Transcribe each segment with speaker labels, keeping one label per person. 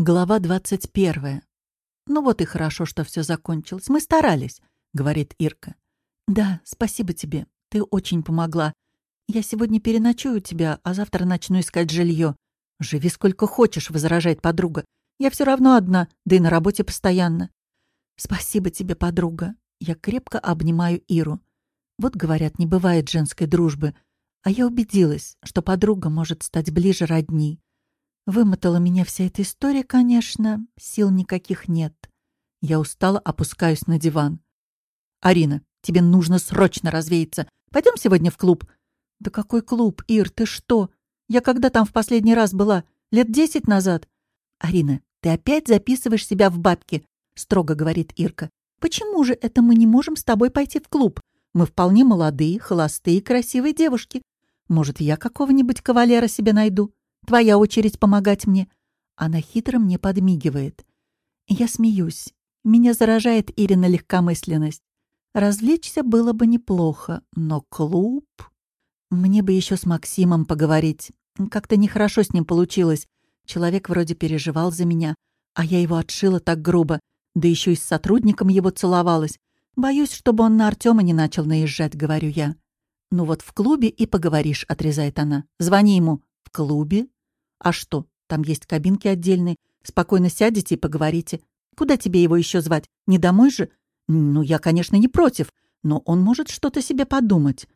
Speaker 1: Глава двадцать первая. «Ну вот и хорошо, что все закончилось. Мы старались», — говорит Ирка. «Да, спасибо тебе. Ты очень помогла. Я сегодня переночую у тебя, а завтра начну искать жилье. Живи сколько хочешь», — возражает подруга. «Я все равно одна, да и на работе постоянно». «Спасибо тебе, подруга». Я крепко обнимаю Иру. Вот, говорят, не бывает женской дружбы. А я убедилась, что подруга может стать ближе родни. Вымотала меня вся эта история, конечно. Сил никаких нет. Я устала, опускаюсь на диван. «Арина, тебе нужно срочно развеяться. Пойдем сегодня в клуб?» «Да какой клуб, Ир, ты что? Я когда там в последний раз была? Лет десять назад?» «Арина, ты опять записываешь себя в бабки», — строго говорит Ирка. «Почему же это мы не можем с тобой пойти в клуб? Мы вполне молодые, холостые, красивые девушки. Может, я какого-нибудь кавалера себе найду?» Твоя очередь помогать мне». Она хитро мне подмигивает. Я смеюсь. Меня заражает Ирина легкомысленность. Развлечься было бы неплохо, но клуб... Мне бы еще с Максимом поговорить. Как-то нехорошо с ним получилось. Человек вроде переживал за меня, а я его отшила так грубо, да еще и с сотрудником его целовалась. Боюсь, чтобы он на Артема не начал наезжать, говорю я. «Ну вот в клубе и поговоришь», — отрезает она. «Звони ему». «В клубе?» А что, там есть кабинки отдельные. Спокойно сядете и поговорите. Куда тебе его еще звать? Не домой же? Ну, я, конечно, не против, но он может что-то себе подумать.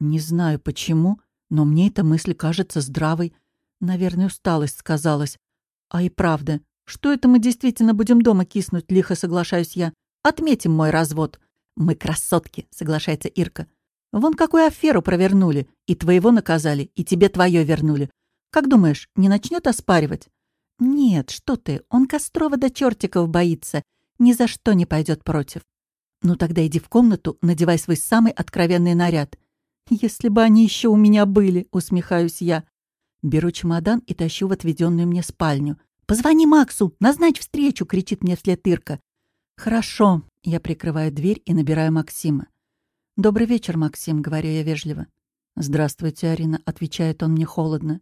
Speaker 1: Не знаю почему, но мне эта мысль кажется здравой. Наверное, усталость сказалась. А и правда, что это мы действительно будем дома киснуть, лихо соглашаюсь я. Отметим мой развод. Мы красотки, соглашается Ирка. Вон какую аферу провернули. И твоего наказали, и тебе твое вернули. Как думаешь, не начнет оспаривать? Нет, что ты, он Кострова до чертиков боится. Ни за что не пойдет против. Ну тогда иди в комнату, надевай свой самый откровенный наряд. Если бы они еще у меня были, усмехаюсь я. Беру чемодан и тащу в отведенную мне спальню. «Позвони Максу! Назначь встречу!» — кричит мне вслед Ирка. «Хорошо». Я прикрываю дверь и набираю Максима. «Добрый вечер, Максим», — говорю я вежливо. «Здравствуйте, Арина», — отвечает он мне холодно.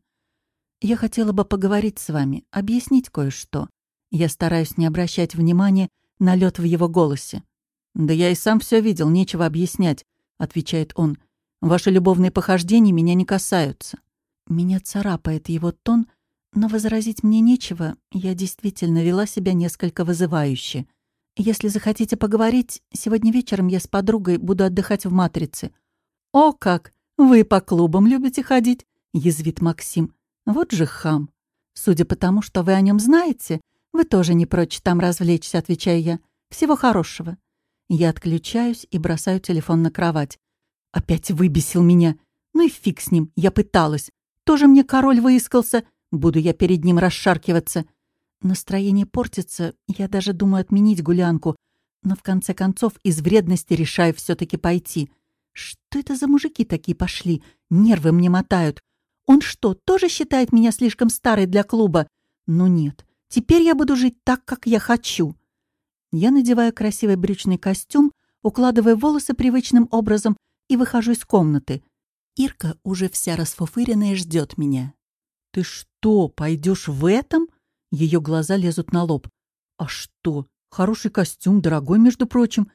Speaker 1: Я хотела бы поговорить с вами, объяснить кое-что. Я стараюсь не обращать внимания на лед в его голосе. «Да я и сам все видел, нечего объяснять», — отвечает он. «Ваши любовные похождения меня не касаются». Меня царапает его тон, но возразить мне нечего, я действительно вела себя несколько вызывающе. «Если захотите поговорить, сегодня вечером я с подругой буду отдыхать в «Матрице». «О как! Вы по клубам любите ходить?» — язвит Максим. Вот же хам. Судя по тому, что вы о нем знаете, вы тоже не прочь там развлечься, отвечаю я. Всего хорошего. Я отключаюсь и бросаю телефон на кровать. Опять выбесил меня. Ну и фиг с ним, я пыталась. Тоже мне король выискался. Буду я перед ним расшаркиваться. Настроение портится, я даже думаю отменить гулянку. Но в конце концов из вредности решаю все таки пойти. Что это за мужики такие пошли? Нервы мне мотают. Он что, тоже считает меня слишком старой для клуба? Ну нет, теперь я буду жить так, как я хочу. Я надеваю красивый брючный костюм, укладываю волосы привычным образом и выхожу из комнаты. Ирка уже вся расфуфыренная ждет меня. «Ты что, пойдешь в этом?» Ее глаза лезут на лоб. «А что? Хороший костюм, дорогой, между прочим.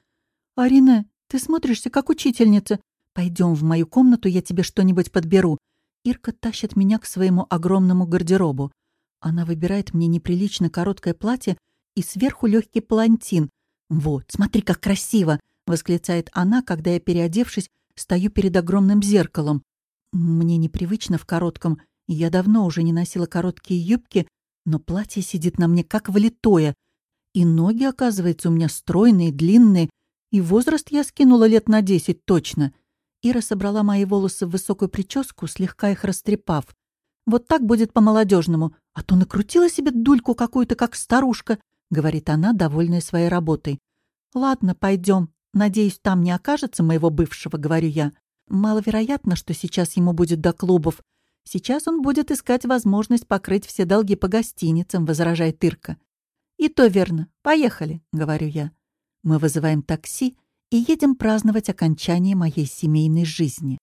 Speaker 1: Арина, ты смотришься как учительница. Пойдем в мою комнату, я тебе что-нибудь подберу. Ирка тащит меня к своему огромному гардеробу. Она выбирает мне неприлично короткое платье и сверху легкий палантин. «Вот, смотри, как красиво!» — восклицает она, когда я, переодевшись, стою перед огромным зеркалом. Мне непривычно в коротком, я давно уже не носила короткие юбки, но платье сидит на мне как влитое. И ноги, оказывается, у меня стройные, длинные, и возраст я скинула лет на десять точно. Ира собрала мои волосы в высокую прическу, слегка их растрепав. «Вот так будет по-молодежному, а то накрутила себе дульку какую-то, как старушка», — говорит она, довольная своей работой. «Ладно, пойдем. Надеюсь, там не окажется моего бывшего», — говорю я. «Маловероятно, что сейчас ему будет до клубов. Сейчас он будет искать возможность покрыть все долги по гостиницам», — возражает Ирка. «И то верно. Поехали», — говорю я. Мы вызываем такси, и едем праздновать окончание моей семейной жизни.